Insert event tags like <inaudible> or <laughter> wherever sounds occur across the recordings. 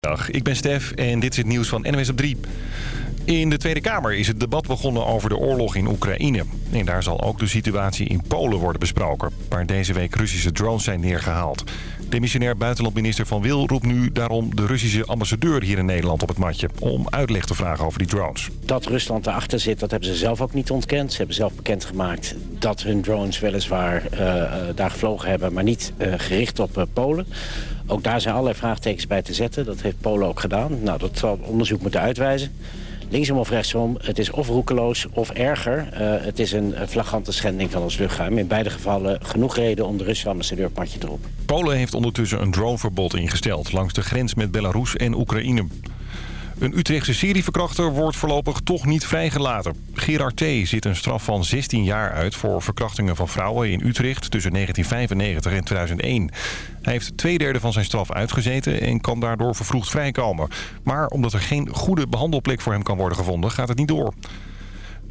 Dag, ik ben Stef en dit is het nieuws van NWS op 3. In de Tweede Kamer is het debat begonnen over de oorlog in Oekraïne. En daar zal ook de situatie in Polen worden besproken... waar deze week Russische drones zijn neergehaald. Demissionair buitenlandminister Van Wil roept nu daarom de Russische ambassadeur hier in Nederland op het matje... om uitleg te vragen over die drones. Dat Rusland erachter zit, dat hebben ze zelf ook niet ontkend. Ze hebben zelf bekendgemaakt dat hun drones weliswaar uh, daar gevlogen hebben... maar niet uh, gericht op Polen. Ook daar zijn allerlei vraagtekens bij te zetten. Dat heeft Polen ook gedaan. Nou, dat zal onderzoek moeten uitwijzen. Linksom of rechtsom, het is of roekeloos of erger. Uh, het is een flagrante schending van ons luchtruim. In beide gevallen genoeg reden om de Russische ambassadeur het matje te. Polen heeft ondertussen een droneverbod ingesteld... langs de grens met Belarus en Oekraïne. Een Utrechtse serieverkrachter wordt voorlopig toch niet vrijgelaten. Gerard T. zit een straf van 16 jaar uit voor verkrachtingen van vrouwen in Utrecht tussen 1995 en 2001. Hij heeft twee derde van zijn straf uitgezeten en kan daardoor vervroegd vrijkomen. Maar omdat er geen goede behandelplek voor hem kan worden gevonden, gaat het niet door.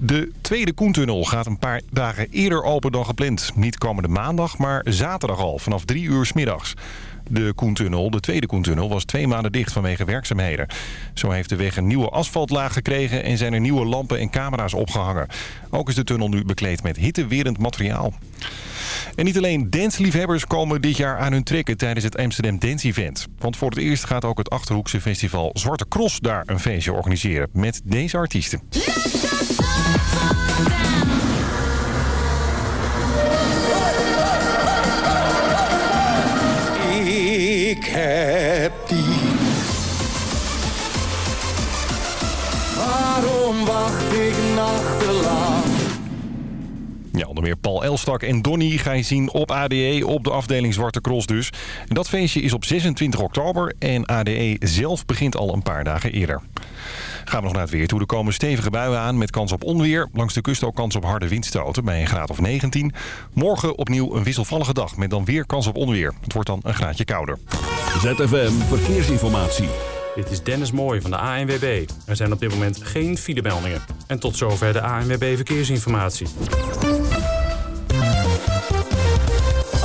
De tweede Koentunnel gaat een paar dagen eerder open dan gepland. Niet komende maandag, maar zaterdag al, vanaf drie uur s middags. De Koentunnel, de tweede Koentunnel, was twee maanden dicht vanwege werkzaamheden. Zo heeft de weg een nieuwe asfaltlaag gekregen en zijn er nieuwe lampen en camera's opgehangen. Ook is de tunnel nu bekleed met hittewerend materiaal. En niet alleen dansliefhebbers komen dit jaar aan hun trekken tijdens het Amsterdam Dance Event. Want voor het eerst gaat ook het Achterhoekse festival Zwarte Cross daar een feestje organiseren met deze artiesten. Ik heb die. Onder meer Paul Elstak en Donny ga je zien op ADE, op de afdeling Zwarte Cross dus. En dat feestje is op 26 oktober en ADE zelf begint al een paar dagen eerder. Gaan we nog naar het weer toe. Er komen stevige buien aan met kans op onweer. Langs de kust ook kans op harde windstoten bij een graad of 19. Morgen opnieuw een wisselvallige dag met dan weer kans op onweer. Het wordt dan een graadje kouder. ZFM Verkeersinformatie. Dit is Dennis Mooij van de ANWB. Er zijn op dit moment geen filemeldingen. En tot zover de ANWB Verkeersinformatie.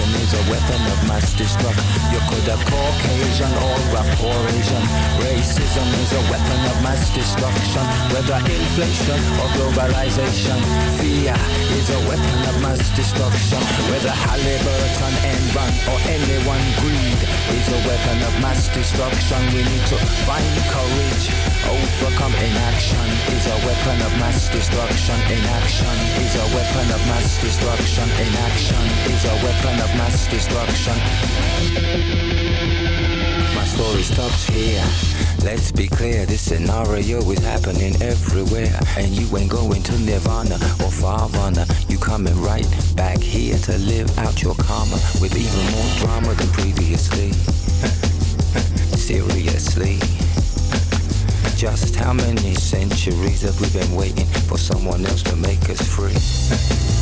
is a weapon of mass destruction. You could have Caucasian or a Asian. Racism is a weapon of mass destruction. Whether inflation or globalization, fear is a weapon of mass destruction. Whether Halliburton, Enron or anyone greed is a weapon of mass destruction. We need to find courage, overcome inaction is a weapon of mass destruction. Inaction is a weapon of mass destruction. Inaction is a weapon of mass destruction. My story stops here. Let's be clear, this scenario is happening everywhere. And you ain't going to Nirvana or Farvana. You coming right back here to live out your karma with even more drama than previously. <laughs> Seriously. Just how many centuries have we been waiting for someone else to make us free? <laughs>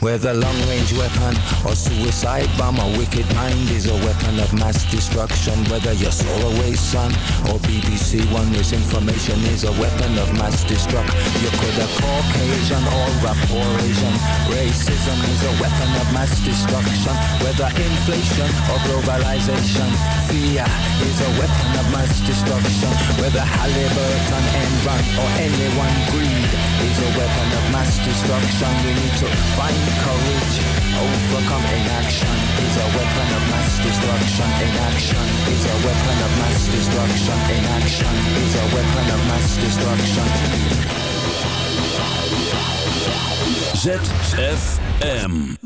Whether long-range weapon or suicide bomb, a wicked mind is a weapon of mass destruction. Whether you're Solarway Sun or BBC One, misinformation is a weapon of mass destruction. You could have Caucasian or rap or Asian. Racism is a weapon of mass destruction. Whether inflation or globalization, fear is a weapon of mass destruction. Whether Halliburton, Enron or anyone greed is a weapon of mass destruction. We need to find courage, overcome inaction is a weapon of mass destruction. Inaction is a weapon of mass destruction. Inaction is a weapon of mass destruction. ZFM.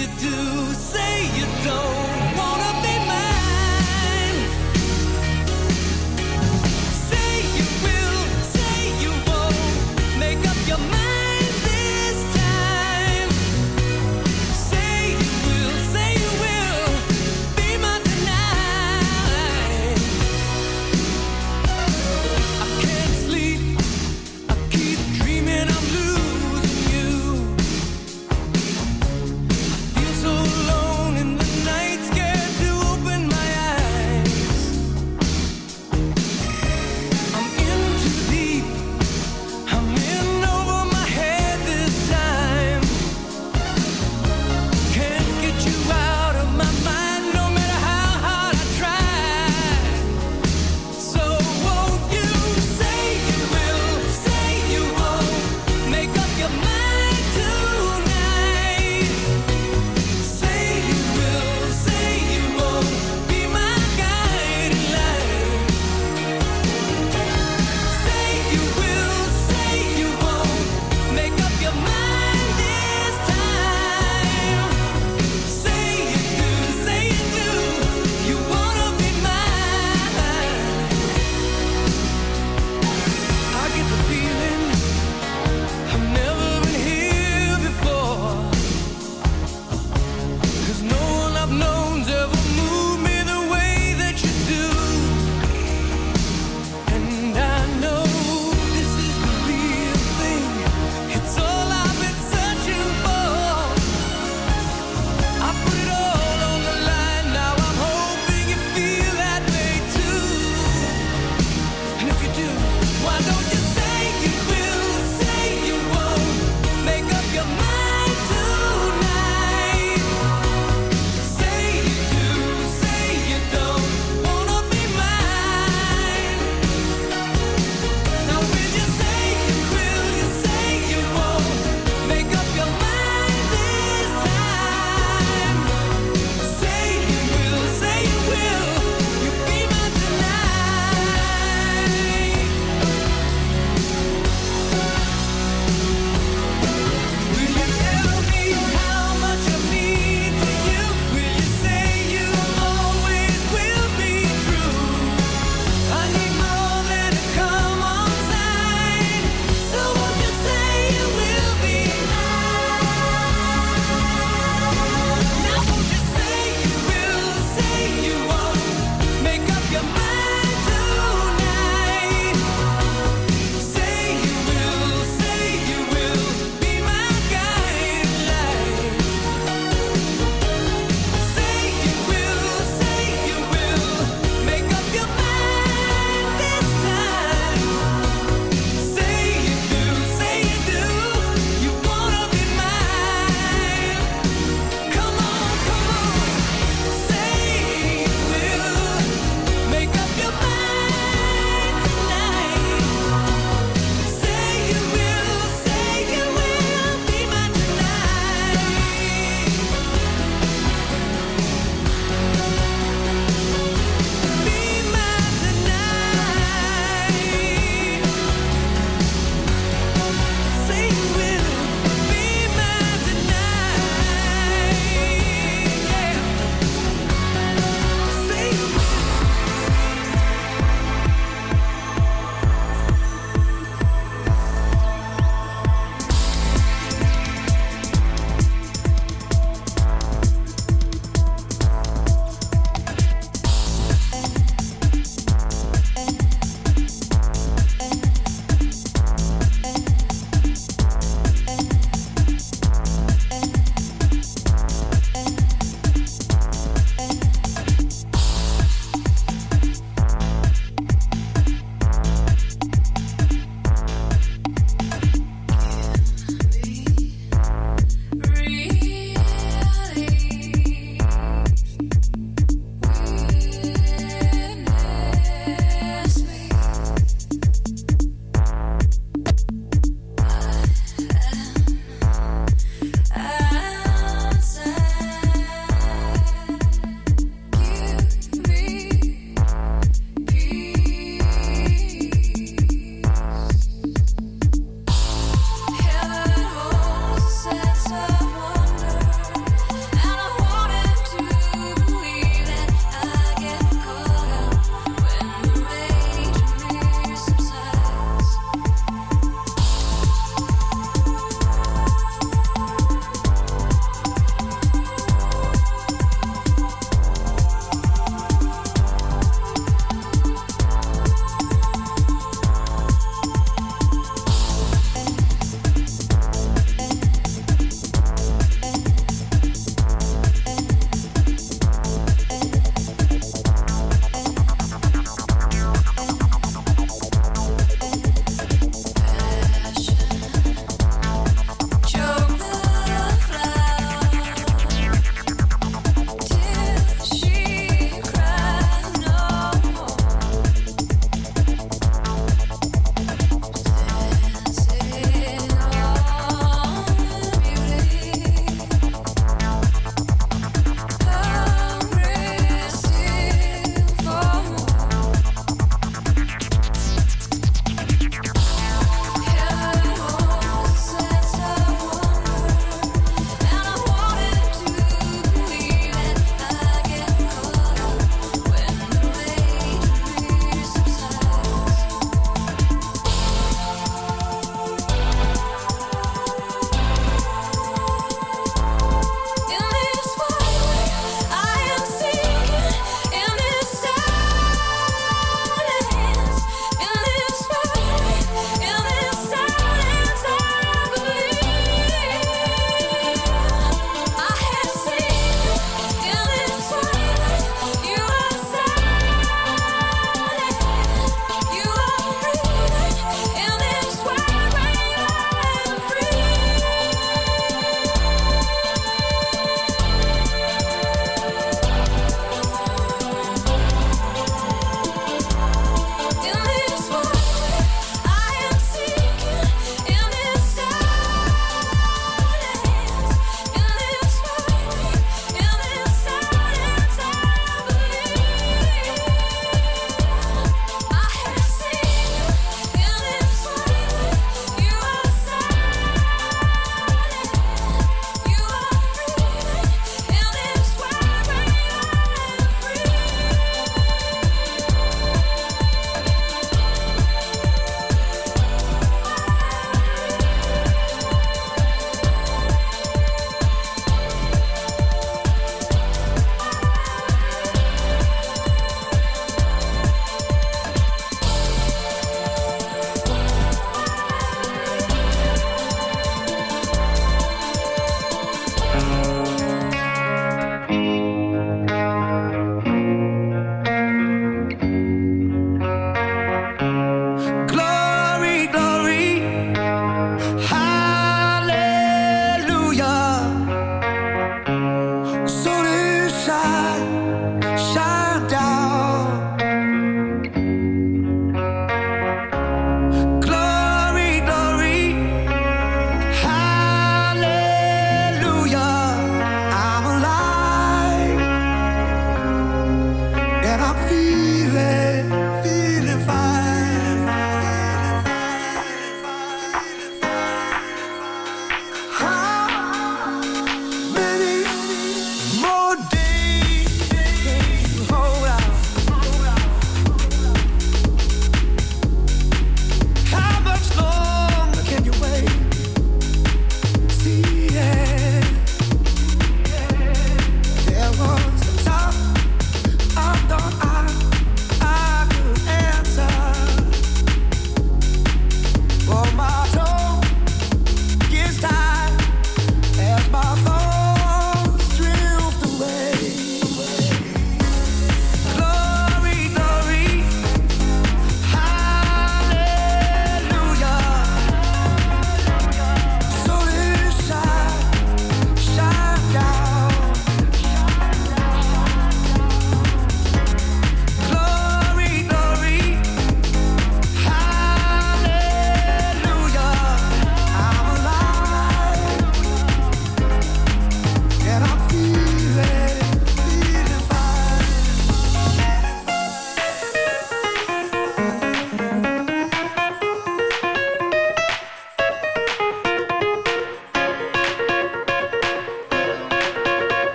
you do.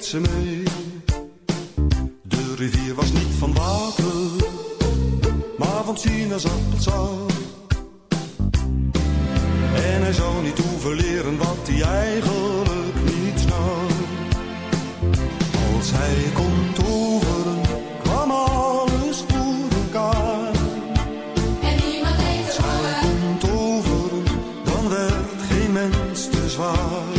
De rivier was niet van water, maar van sinaasappelsap. En hij zou niet hoeven leren wat hij eigenlijk niet snapt. Als hij kon toveren, kwam alles voor elkaar. En niemand deed Als hij kon toveren, dan werd geen mens te zwaar.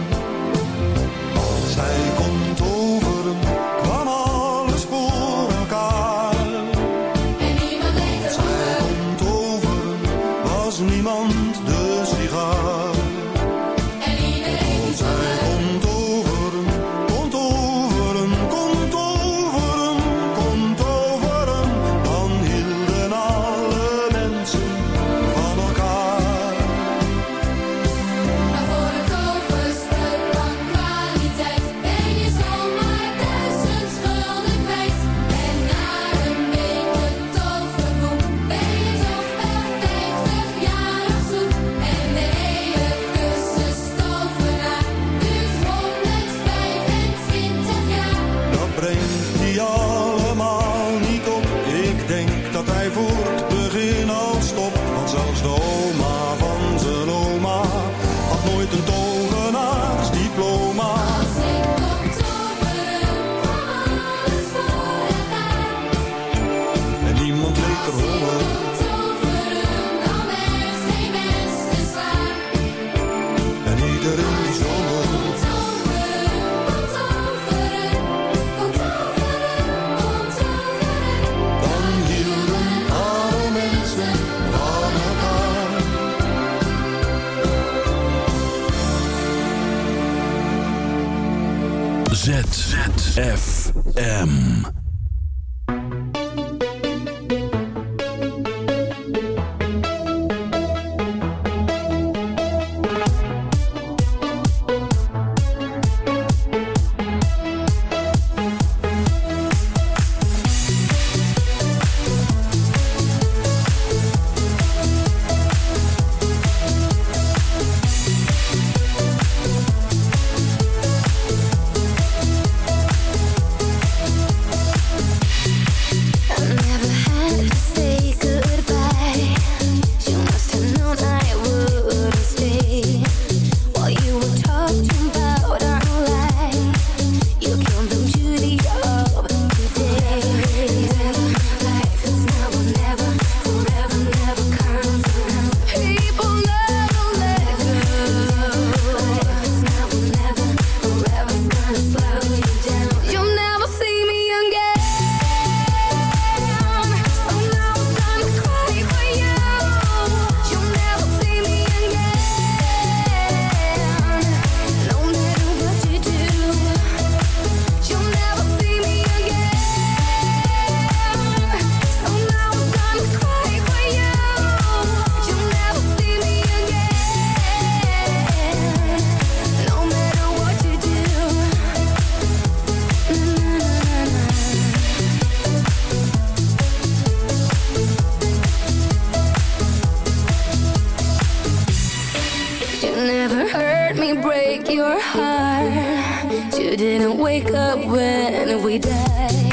wake up when we die.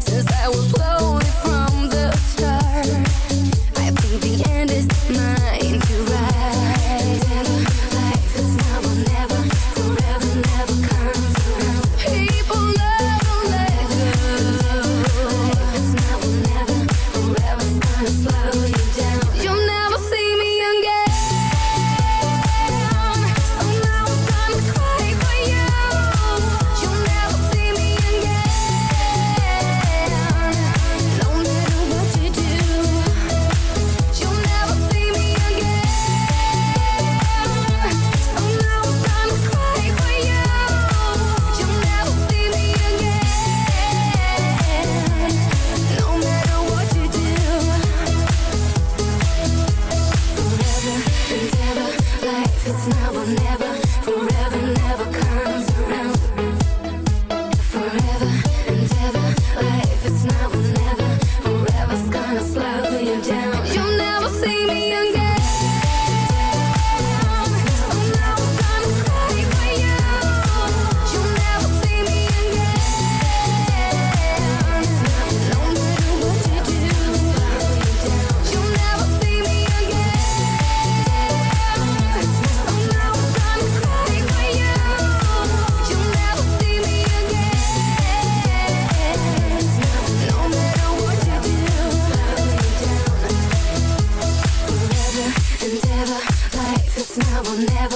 Since I was 12. never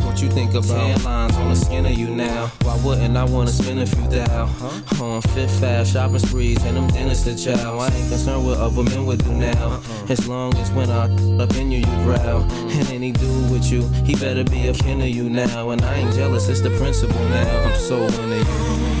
You think about tan lines on the skin of you now? Why wouldn't I wanna spend a few thou? On Fifth Ave, shopping sprees, and them dinners to chow. I ain't concerned what other men would do now. Uh-uh. As long as when I up in you, you growl. And any dude with you, he better be a kin of you now. And I ain't jealous, it's the principle now. I'm so into you.